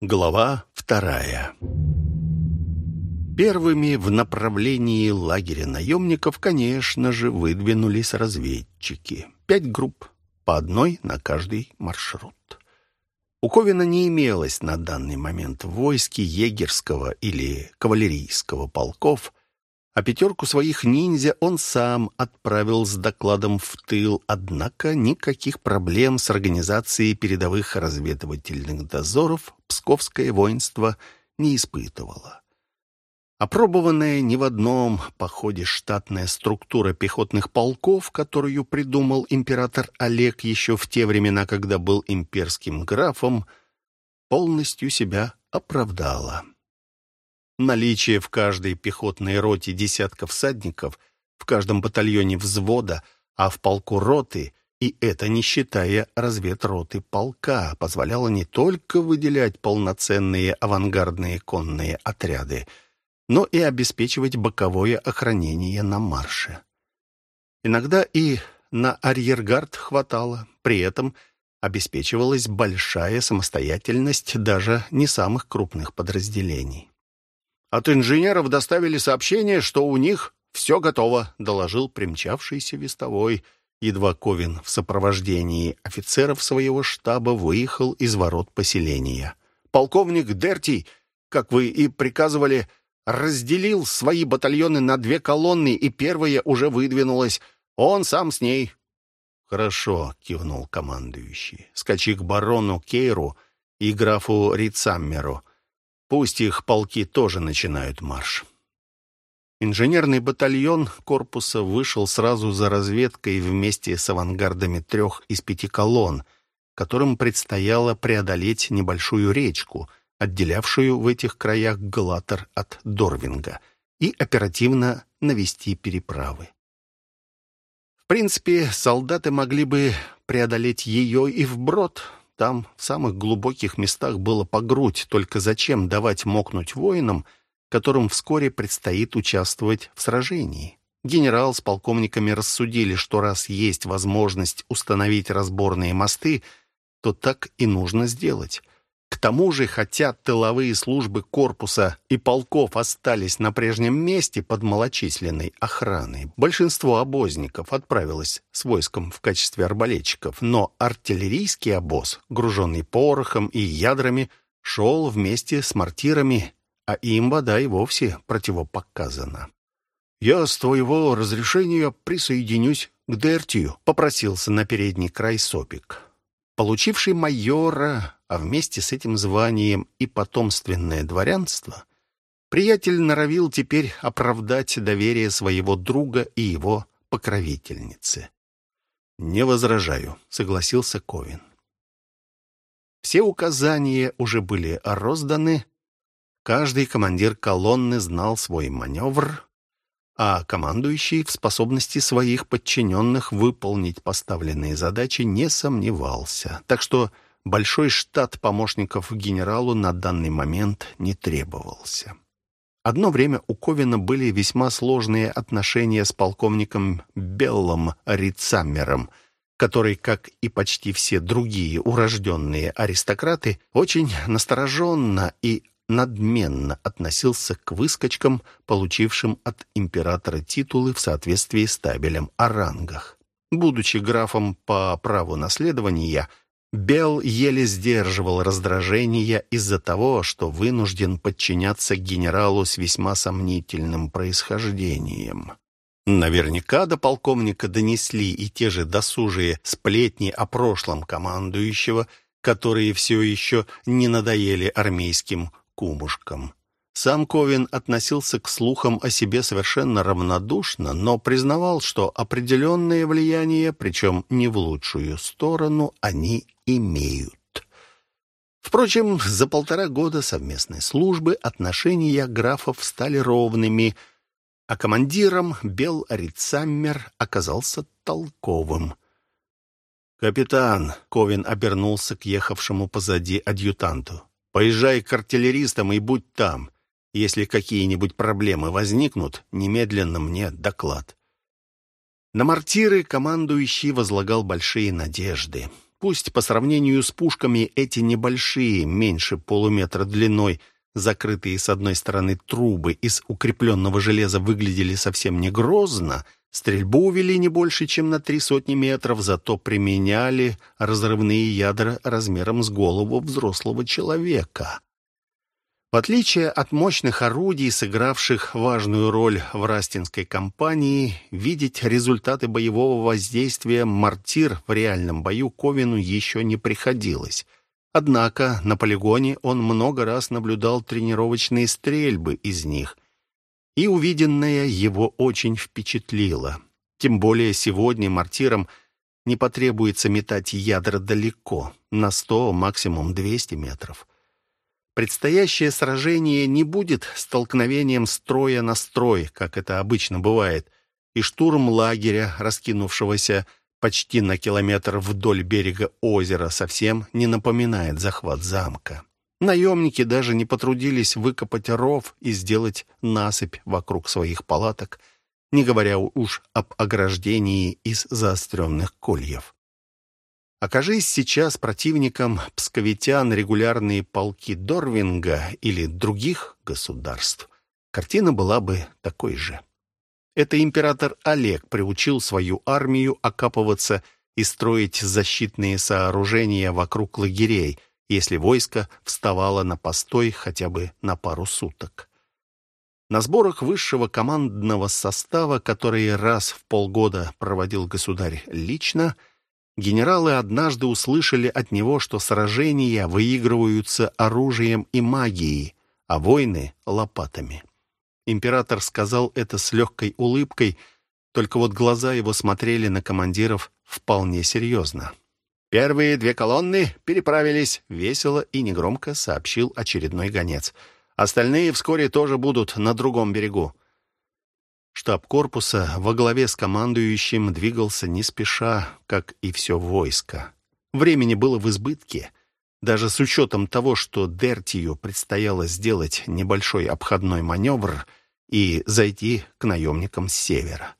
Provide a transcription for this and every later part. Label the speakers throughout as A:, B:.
A: Глава вторая Первыми в направлении лагеря наемников, конечно же, выдвинулись разведчики. Пять групп, по одной на каждый маршрут. У Ковина не имелось на данный момент в войске егерского или кавалерийского полков, а пятерку своих ниндзя он сам отправил с докладом в тыл, однако никаких проблем с организацией передовых разведывательных дозоров псковское воинство не испытывало. Опробованная ни в одном походе штатная структура пехотных полков, которую придумал император Олег еще в те времена, когда был имперским графом, полностью себя оправдала. Наличие в каждой пехотной роте десятка всадников, в каждом батальоне взвода, а в полку роты, и это не считая разведроты полка, позволяло не только выделять полноценные авангардные конные отряды, но и обеспечивать боковое охранение на марше. Иногда и на арьергард хватало, при этом обеспечивалась большая самостоятельность даже не самых крупных подразделений. От инженеров доставили сообщение, что у них все готово, доложил примчавшийся вестовой. Едва Ковин в сопровождении офицеров своего штаба выехал из ворот поселения. Полковник Дерти, как вы и приказывали, разделил свои батальоны на две колонны, и первая уже выдвинулась. Он сам с ней. «Хорошо», — кивнул командующий. «Скачи к барону Кейру и графу Рицаммеру. Пусть их полки тоже начинают марш. Инженерный батальон корпуса вышел сразу за разведкой вместе с авангардами трех из пяти колонн, которым предстояло преодолеть небольшую речку, отделявшую в этих краях Галатор от Дорвинга, и оперативно навести переправы. В принципе, солдаты могли бы преодолеть ее и вброд, там, в самых глубоких местах, было по грудь, только зачем давать мокнуть воинам, которым вскоре предстоит участвовать в сражении? Генерал с полковниками рассудили, что раз есть возможность установить разборные мосты, то так и нужно сделать. К тому же, хотя тыловые службы корпуса и полков остались на прежнем месте под малочисленной охраной, большинство обозников отправилось с войском в качестве арбалетчиков, но артиллерийский обоз, груженный порохом и ядрами, шел вместе с мортирами, а им вода и вовсе противопоказана. «Я с твоего разрешения присоединюсь к Дертию», — попросился на передний край Сопик. Получивший майора а вместе с этим званием и потомственное дворянство, приятель норовил теперь оправдать доверие своего друга и его покровительницы. «Не возражаю», — согласился Ковин. Все указания уже были розданы, каждый командир колонны знал свой маневр, а командующий в способности своих подчиненных выполнить поставленные задачи не сомневался. Так что большой штат помощников генералу на данный момент не требовался. Одно время у Ковина были весьма сложные отношения с полковником Беллом Рицаммером, который, как и почти все другие урожденные аристократы, очень настороженно и надменно относился к выскочкам, получившим от императора титулы в соответствии с табелем о рангах. Будучи графом по праву наследования, Бел еле сдерживал раздражение из-за того, что вынужден подчиняться генералу с весьма сомнительным происхождением. Наверняка до полковника донесли и те же досужие сплетни о прошлом командующего, которые все еще не надоели армейским кумушкам. Сам Ковин относился к слухам о себе совершенно равнодушно, но признавал, что определенное влияние, причем не в лучшую сторону, они имеют. Впрочем, за полтора года совместной службы отношения графов стали ровными, а командиром Бел Рицаммер оказался толковым. «Капитан», — Ковин обернулся к ехавшему позади адъютанту, — «поезжай к артиллеристам и будь там. Если какие-нибудь проблемы возникнут, немедленно мне доклад. На мортиры командующий возлагал большие надежды. Пусть по сравнению с пушками эти небольшие, меньше полуметра длиной, закрытые с одной стороны трубы из укрепленного железа выглядели совсем не грозно, стрельбу увели не больше, чем на три сотни метров, зато применяли разрывные ядра размером с голову взрослого человека. В отличие от мощных орудий, сыгравших важную роль в Растинской кампании, видеть результаты боевого воздействия мортир в реальном бою Ковину еще не приходилось. Однако на полигоне он много раз наблюдал тренировочные стрельбы из них, и увиденное его очень впечатлило. Тем более сегодня мортирам не потребуется метать ядра далеко, на 100, максимум 200 метров. Предстоящее сражение не будет столкновением строя на строй, как это обычно бывает, и штурм лагеря, раскинувшегося почти на километр вдоль берега озера, совсем не напоминает захват замка. Наемники даже не потрудились выкопать ров и сделать насыпь вокруг своих палаток, не говоря уж об ограждении из заостренных кольев. Окажись сейчас противником псковитян регулярные полки Дорвинга или других государств, картина была бы такой же. Это император Олег приучил свою армию окапываться и строить защитные сооружения вокруг лагерей, если войско вставало на постой хотя бы на пару суток. На сборах высшего командного состава, которые раз в полгода проводил государь лично, Генералы однажды услышали от него, что сражения выигрываются оружием и магией, а войны — лопатами. Император сказал это с легкой улыбкой, только вот глаза его смотрели на командиров вполне серьезно. «Первые две колонны переправились», — весело и негромко сообщил очередной гонец. «Остальные вскоре тоже будут на другом берегу. Штаб корпуса во главе с командующим двигался не спеша, как и все войско. Времени было в избытке. Даже с учетом того, что Дертию предстояло сделать небольшой обходной маневр и зайти к наемникам с севера.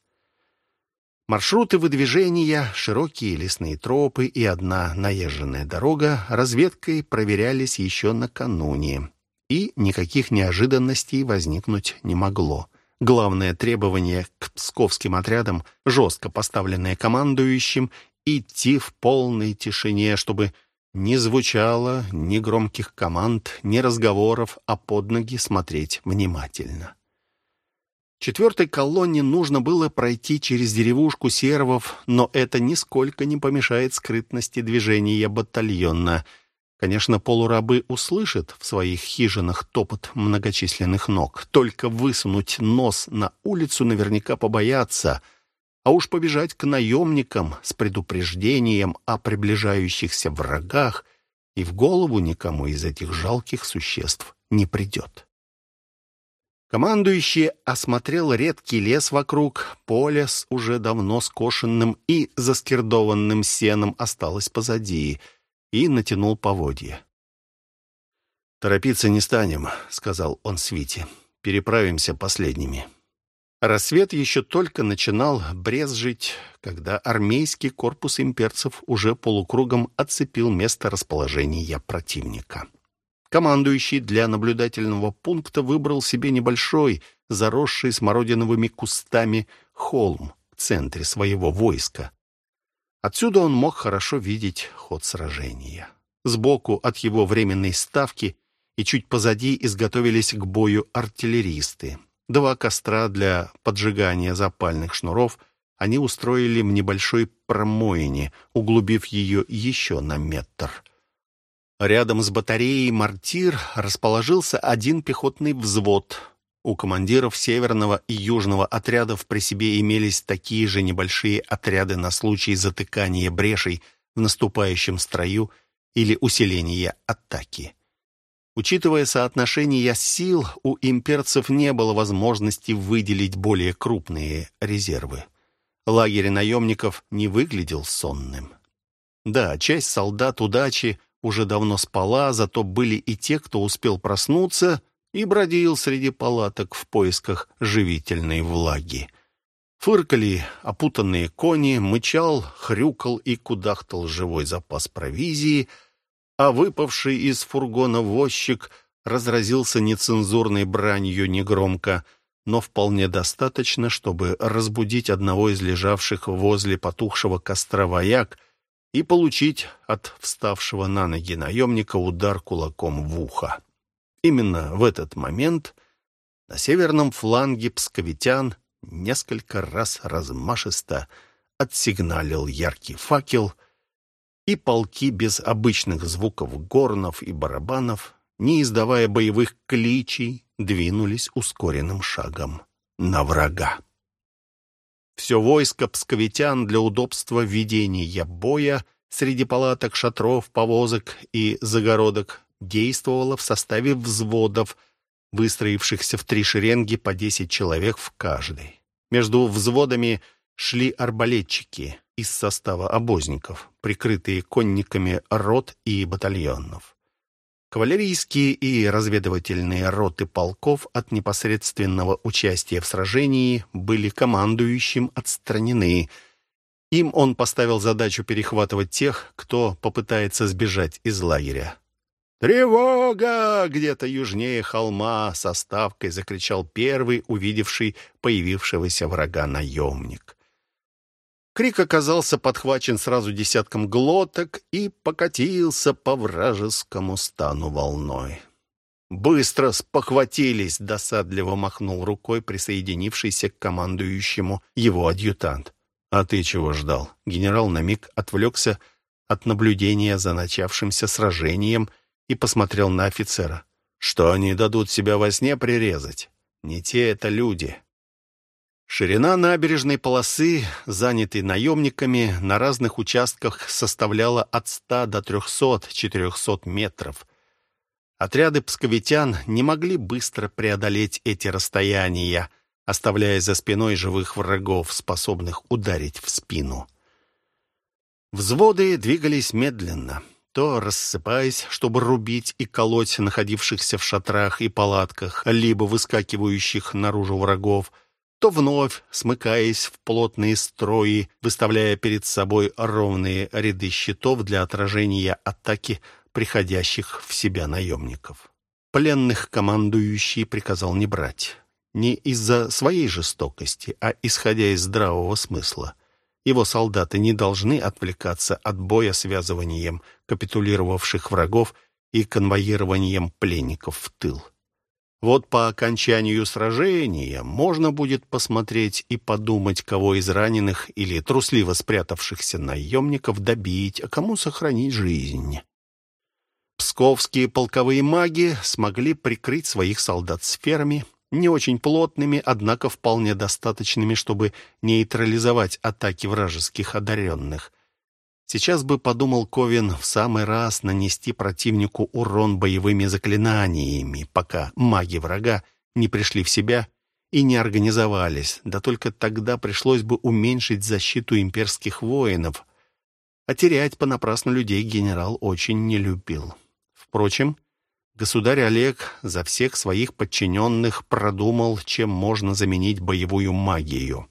A: Маршруты выдвижения, широкие лесные тропы и одна наезженная дорога разведкой проверялись еще накануне, и никаких неожиданностей возникнуть не могло. Главное требование к псковским отрядам, жестко поставленное командующим, идти в полной тишине, чтобы не звучало ни громких команд, ни разговоров, а под ноги смотреть внимательно. Четвертой колонне нужно было пройти через деревушку сервов, но это нисколько не помешает скрытности движения батальона — Конечно, полурабы услышат в своих хижинах топот многочисленных ног. Только высунуть нос на улицу наверняка побоятся, а уж побежать к наемникам с предупреждением о приближающихся врагах и в голову никому из этих жалких существ не придет. Командующий осмотрел редкий лес вокруг, поле с уже давно скошенным и заскирдованным сеном осталось позади — и натянул поводья. «Торопиться не станем», — сказал он Свите. «Переправимся последними». Рассвет еще только начинал брезжить, когда армейский корпус имперцев уже полукругом оцепил место расположения противника. Командующий для наблюдательного пункта выбрал себе небольшой, заросший смородиновыми кустами холм в центре своего войска, Отсюда он мог хорошо видеть ход сражения. Сбоку от его временной ставки и чуть позади изготовились к бою артиллеристы. Два костра для поджигания запальных шнуров они устроили в небольшой промоине, углубив ее еще на метр. Рядом с батареей «Мортир» расположился один пехотный взвод — у командиров северного и южного отрядов при себе имелись такие же небольшие отряды на случай затыкания брешей в наступающем строю или усиления атаки. Учитывая соотношение сил, у имперцев не было возможности выделить более крупные резервы. Лагерь наемников не выглядел сонным. Да, часть солдат удачи уже давно спала, зато были и те, кто успел проснуться и бродил среди палаток в поисках живительной влаги. Фыркали опутанные кони, мычал, хрюкал и кудахтал живой запас провизии, а выпавший из фургона возчик разразился нецензурной бранью негромко, но вполне достаточно, чтобы разбудить одного из лежавших возле потухшего костра вояк и получить от вставшего на ноги наемника удар кулаком в ухо. Именно в этот момент на северном фланге псковитян несколько раз размашисто отсигналил яркий факел, и полки без обычных звуков горнов и барабанов, не издавая боевых кличей, двинулись ускоренным шагом на врага. Все войско псковитян для удобства ведения боя среди палаток, шатров, повозок и загородок действовало в составе взводов, выстроившихся в три шеренги по десять человек в каждой. Между взводами шли арбалетчики из состава обозников, прикрытые конниками рот и батальонов. Кавалерийские и разведывательные роты полков от непосредственного участия в сражении были командующим отстранены. Им он поставил задачу перехватывать тех, кто попытается сбежать из лагеря. «Тревога!» — где-то южнее холма со ставкой закричал первый, увидевший появившегося врага наемник. Крик оказался подхвачен сразу десятком глоток и покатился по вражескому стану волной. «Быстро спохватились!» — досадливо махнул рукой присоединившийся к командующему его адъютант. «А ты чего ждал?» Генерал на миг отвлекся от наблюдения за начавшимся сражением и посмотрел на офицера. «Что они дадут себя во сне прирезать? Не те это люди». Ширина набережной полосы, занятой наемниками, на разных участках составляла от 100 до 300-400 метров. Отряды псковитян не могли быстро преодолеть эти расстояния, оставляя за спиной живых врагов, способных ударить в спину. Взводы двигались медленно — то рассыпаясь, чтобы рубить и колоть находившихся в шатрах и палатках, либо выскакивающих наружу врагов, то вновь смыкаясь в плотные строи, выставляя перед собой ровные ряды щитов для отражения атаки приходящих в себя наемников. Пленных командующий приказал не брать. Не из-за своей жестокости, а исходя из здравого смысла. Его солдаты не должны отвлекаться от боя связыванием капитулировавших врагов и конвоированием пленников в тыл. Вот по окончанию сражения можно будет посмотреть и подумать, кого из раненых или трусливо спрятавшихся наемников добить, а кому сохранить жизнь. Псковские полковые маги смогли прикрыть своих солдат сферами, не очень плотными, однако вполне достаточными, чтобы нейтрализовать атаки вражеских одаренных. Сейчас бы, подумал Ковин, в самый раз нанести противнику урон боевыми заклинаниями, пока маги врага не пришли в себя и не организовались, да только тогда пришлось бы уменьшить защиту имперских воинов, а терять понапрасну людей генерал очень не любил. Впрочем, Государь Олег за всех своих подчиненных продумал, чем можно заменить боевую магию.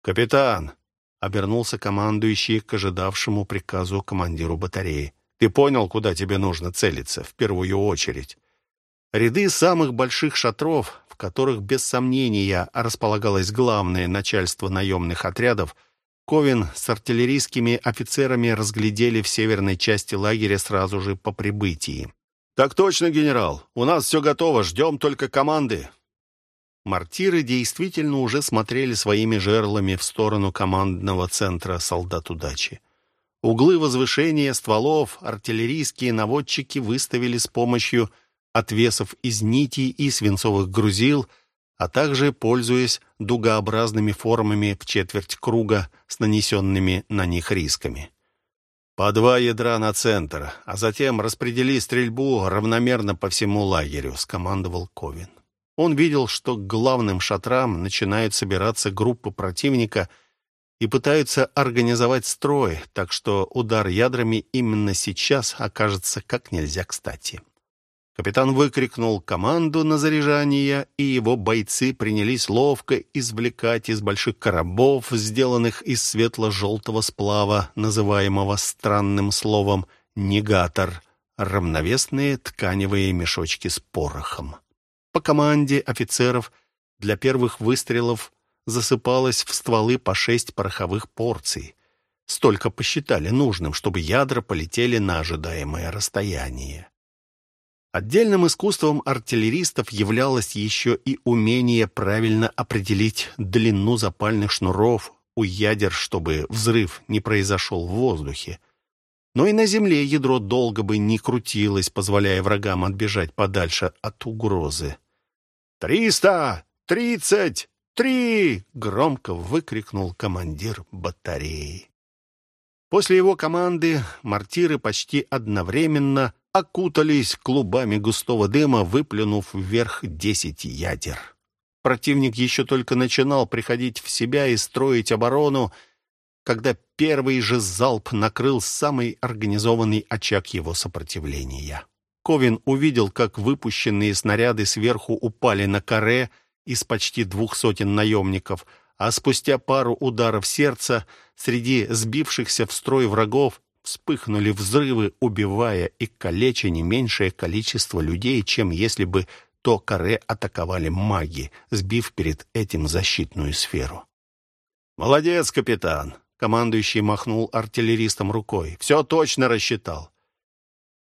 A: «Капитан!» — обернулся командующий к ожидавшему приказу командиру батареи. «Ты понял, куда тебе нужно целиться, в первую очередь?» Ряды самых больших шатров, в которых без сомнения располагалось главное начальство наемных отрядов, Ковин с артиллерийскими офицерами разглядели в северной части лагеря сразу же по прибытии. «Так точно, генерал. У нас все готово. Ждем только команды». Мортиры действительно уже смотрели своими жерлами в сторону командного центра солдат удачи. Углы возвышения стволов артиллерийские наводчики выставили с помощью отвесов из нитей и свинцовых грузил, а также пользуясь дугообразными формами в четверть круга с нанесенными на них рисками. По два ядра на центр, а затем распредели стрельбу равномерно по всему лагерю», — скомандовал Ковин. Он видел, что к главным шатрам начинают собираться группы противника и пытаются организовать строй, так что удар ядрами именно сейчас окажется как нельзя кстати. Капитан выкрикнул команду на заряжание, и его бойцы принялись ловко извлекать из больших коробов, сделанных из светло-желтого сплава, называемого странным словом «негатор», равновесные тканевые мешочки с порохом. По команде офицеров для первых выстрелов засыпалось в стволы по шесть пороховых порций. Столько посчитали нужным, чтобы ядра полетели на ожидаемое расстояние. Отдельным искусством артиллеристов являлось еще и умение правильно определить длину запальных шнуров у ядер, чтобы взрыв не произошел в воздухе. Но и на земле ядро долго бы не крутилось, позволяя врагам отбежать подальше от угрозы. «Триста! Тридцать! Три!» — громко выкрикнул командир батареи. После его команды мортиры почти одновременно окутались клубами густого дыма, выплюнув вверх десять ядер. Противник еще только начинал приходить в себя и строить оборону, когда первый же залп накрыл самый организованный очаг его сопротивления. Ковин увидел, как выпущенные снаряды сверху упали на каре из почти двух сотен наемников, а спустя пару ударов сердца среди сбившихся в строй врагов вспыхнули взрывы, убивая и калеча не меньшее количество людей, чем если бы то каре атаковали маги, сбив перед этим защитную сферу. «Молодец, капитан!» — командующий махнул артиллеристом рукой. «Все точно рассчитал».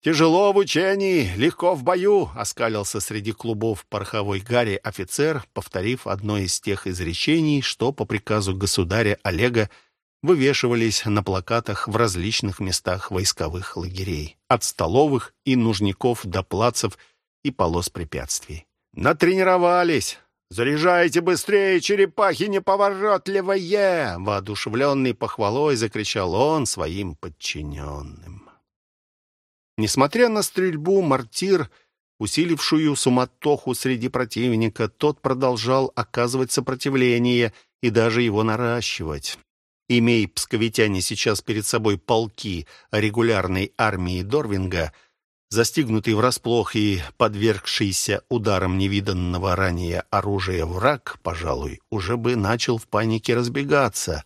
A: «Тяжело в учении, легко в бою», — оскалился среди клубов пороховой гари офицер, повторив одно из тех изречений, что по приказу государя Олега вывешивались на плакатах в различных местах войсковых лагерей, от столовых и нужников до плацев и полос препятствий. «Натренировались! Заряжайте быстрее, черепахи неповоротливые!» Воодушевленный похвалой закричал он своим подчиненным. Несмотря на стрельбу, мортир, усилившую суматоху среди противника, тот продолжал оказывать сопротивление и даже его наращивать. Имея псковитяне сейчас перед собой полки регулярной армии Дорвинга, застигнутый врасплох и подвергшийся ударам невиданного ранее оружия враг, пожалуй, уже бы начал в панике разбегаться.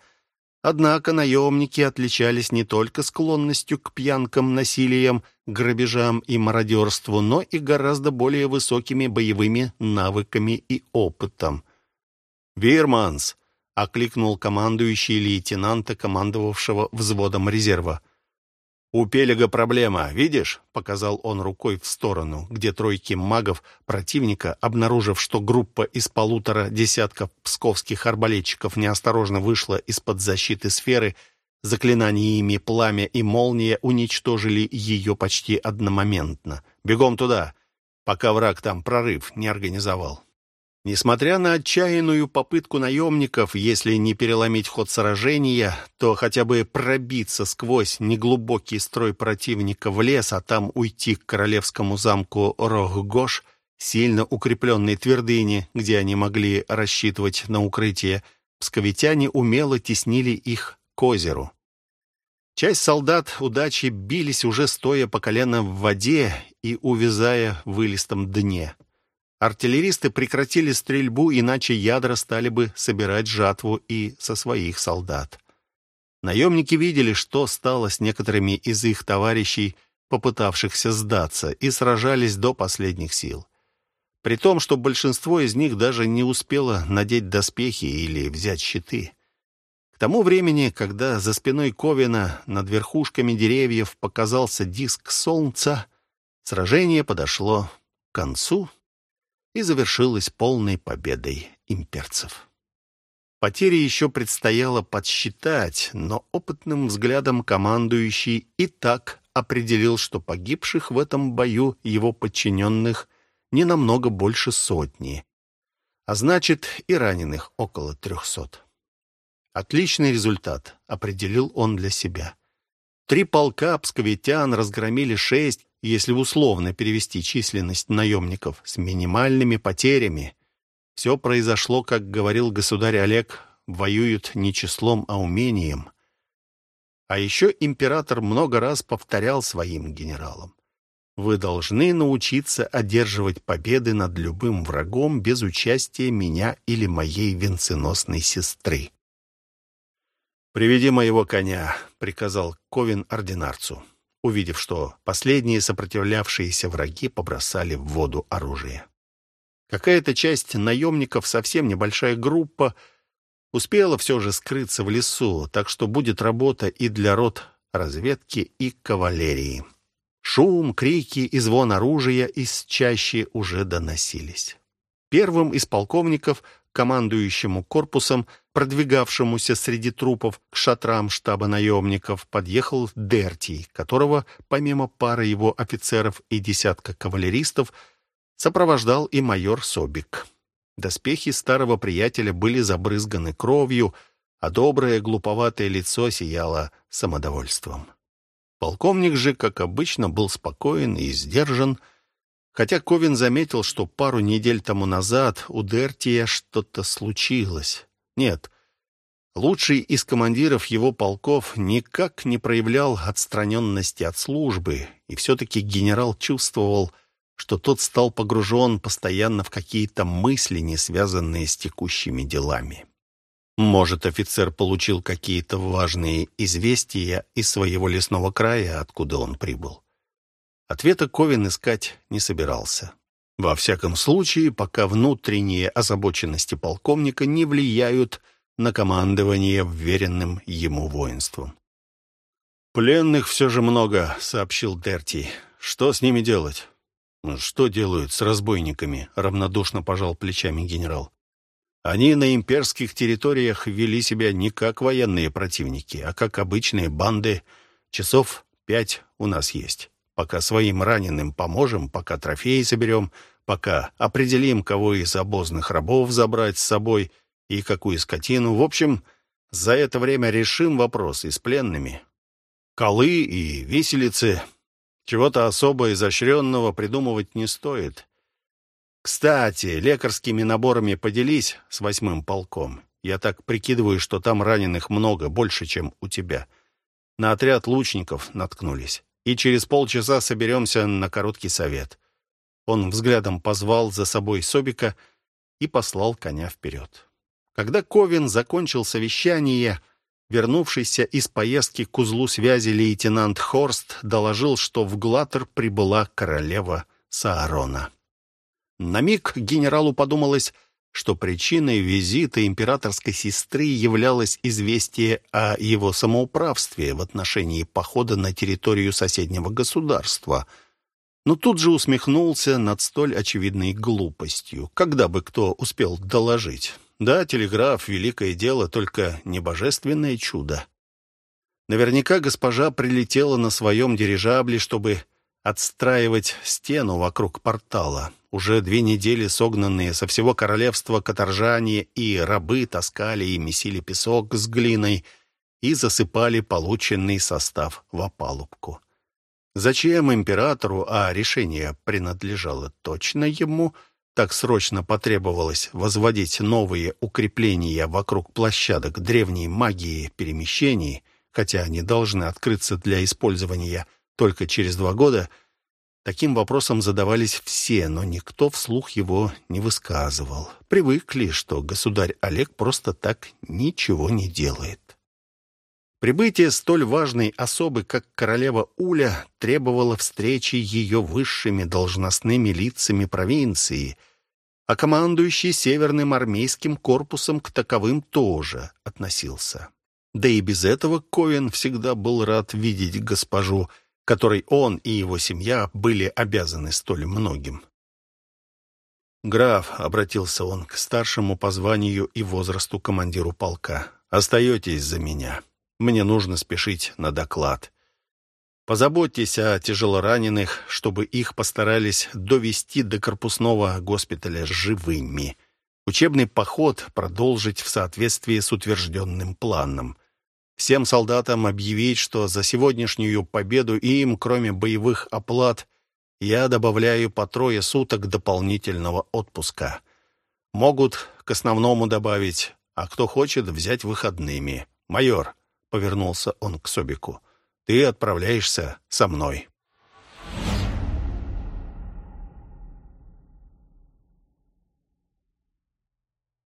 A: Однако наемники отличались не только склонностью к пьянкам, насилиям, грабежам и мародерству, но и гораздо более высокими боевыми навыками и опытом. «Вирманс!» — окликнул командующий лейтенанта, командовавшего взводом резерва. «У Пелега проблема, видишь?» — показал он рукой в сторону, где тройки магов противника, обнаружив, что группа из полутора десятков псковских арбалетчиков неосторожно вышла из-под защиты сферы, заклинаниями пламя и молния уничтожили ее почти одномоментно. «Бегом туда, пока враг там прорыв не организовал». Несмотря на отчаянную попытку наемников, если не переломить ход сражения, то хотя бы пробиться сквозь неглубокий строй противника в лес, а там уйти к королевскому замку Рохгош, сильно укрепленной твердыне, где они могли рассчитывать на укрытие, псковитяне умело теснили их к озеру. Часть солдат удачи бились уже стоя по колено в воде и увязая в вылистом дне. Артиллеристы прекратили стрельбу, иначе ядра стали бы собирать жатву и со своих солдат. Наемники видели, что стало с некоторыми из их товарищей, попытавшихся сдаться, и сражались до последних сил. При том, что большинство из них даже не успело надеть доспехи или взять щиты. Тому времени, когда за спиной Ковина над верхушками деревьев показался диск солнца, сражение подошло к концу и завершилась полной победой имперцев. Потери еще предстояло подсчитать, но опытным взглядом командующий и так определил, что погибших в этом бою его подчиненных не намного больше сотни, а значит и раненых около трехсот. Отличный результат, определил он для себя. Три полка псковитян разгромили шесть, если условно перевести численность наемников, с минимальными потерями. Все произошло, как говорил государь Олег, воюют не числом, а умением. А еще император много раз повторял своим генералам. Вы должны научиться одерживать победы над любым врагом без участия меня или моей венценосной сестры. «Приведи моего коня», — приказал Ковин ординарцу, увидев, что последние сопротивлявшиеся враги побросали в воду оружие. Какая-то часть наемников, совсем небольшая группа, успела все же скрыться в лесу, так что будет работа и для рот разведки и кавалерии. Шум, крики и звон оружия из чащи уже доносились. Первым из полковников, командующему корпусом, продвигавшемуся среди трупов к шатрам штаба наемников, подъехал Дерти, которого, помимо пары его офицеров и десятка кавалеристов, сопровождал и майор Собик. Доспехи старого приятеля были забрызганы кровью, а доброе глуповатое лицо сияло самодовольством. Полковник же, как обычно, был спокоен и сдержан, хотя Ковин заметил, что пару недель тому назад у Дертия что-то случилось. Нет, лучший из командиров его полков никак не проявлял отстраненности от службы, и все-таки генерал чувствовал, что тот стал погружен постоянно в какие-то мысли, не связанные с текущими делами. Может, офицер получил какие-то важные известия из своего лесного края, откуда он прибыл. Ответа Ковин искать не собирался. Во всяком случае, пока внутренние озабоченности полковника не влияют на командование вверенным ему воинством. «Пленных все же много», — сообщил Дерти. «Что с ними делать?» «Что делают с разбойниками?» — равнодушно пожал плечами генерал. Они на имперских территориях вели себя не как военные противники, а как обычные банды. Часов пять у нас есть. Пока своим раненым поможем, пока трофеи соберем, пока определим, кого из обозных рабов забрать с собой и какую скотину. В общем, за это время решим вопросы с пленными. Колы и виселицы. Чего-то особо изощренного придумывать не стоит. Кстати, лекарскими наборами поделись с восьмым полком. Я так прикидываю, что там раненых много, больше, чем у тебя. На отряд лучников наткнулись. И через полчаса соберемся на короткий совет. Он взглядом позвал за собой Собика и послал коня вперед. Когда Ковин закончил совещание, вернувшийся из поездки к узлу связи лейтенант Хорст доложил, что в Глатер прибыла королева Саарона. На миг генералу подумалось, что причиной визита императорской сестры являлось известие о его самоуправстве в отношении похода на территорию соседнего государства. Но тут же усмехнулся над столь очевидной глупостью. Когда бы кто успел доложить? Да, телеграф — великое дело, только не божественное чудо. Наверняка госпожа прилетела на своем дирижабле, чтобы отстраивать стену вокруг портала. Уже две недели согнанные со всего королевства каторжане и рабы таскали и месили песок с глиной и засыпали полученный состав в опалубку. Зачем императору, а решение принадлежало точно ему, так срочно потребовалось возводить новые укрепления вокруг площадок древней магии перемещений, хотя они должны открыться для использования – только через два года таким вопросом задавались все, но никто вслух его не высказывал. Привыкли, что государь Олег просто так ничего не делает. Прибытие столь важной особы, как королева Уля, требовало встречи ее высшими должностными лицами провинции, а командующий Северным армейским корпусом к таковым тоже относился. Да и без этого Ковен всегда был рад видеть госпожу которой он и его семья были обязаны столь многим. «Граф», — обратился он к старшему по званию и возрасту командиру полка, — «остаетесь за меня. Мне нужно спешить на доклад. Позаботьтесь о тяжелораненых, чтобы их постарались довести до корпусного госпиталя живыми. Учебный поход продолжить в соответствии с утвержденным планом всем солдатам объявить, что за сегодняшнюю победу им, кроме боевых оплат, я добавляю по трое суток дополнительного отпуска. Могут к основному добавить, а кто хочет взять выходными. «Майор», — повернулся он к Собику, — «ты отправляешься со мной».